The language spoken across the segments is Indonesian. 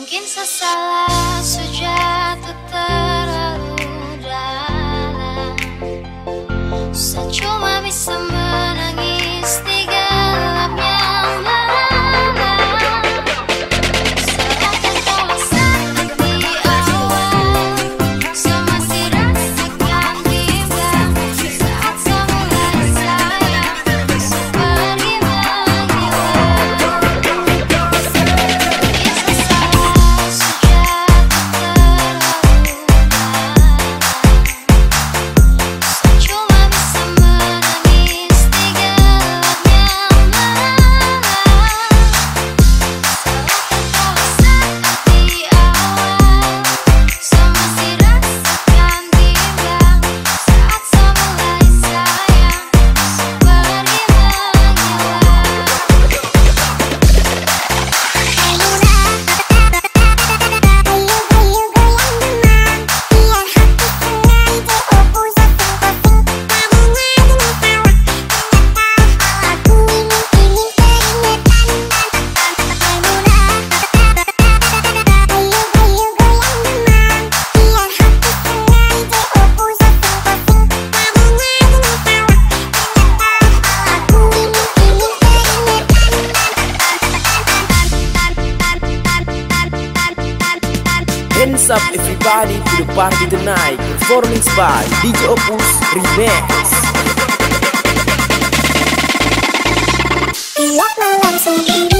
Mungkin sesalah sejak Up everybody to the party tonight. Performance by DJ Opus Remax malam sendiri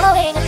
following.